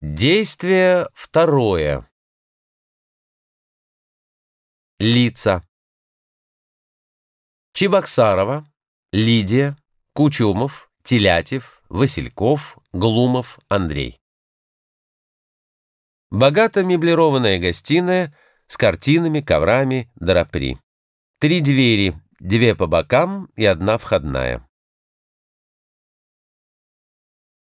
Действие второе. Лица. Чебоксарова, Лидия, Кучумов, Телятев, Васильков, Глумов, Андрей. Богато меблированная гостиная с картинами, коврами, драпри. Три двери, две по бокам и одна входная.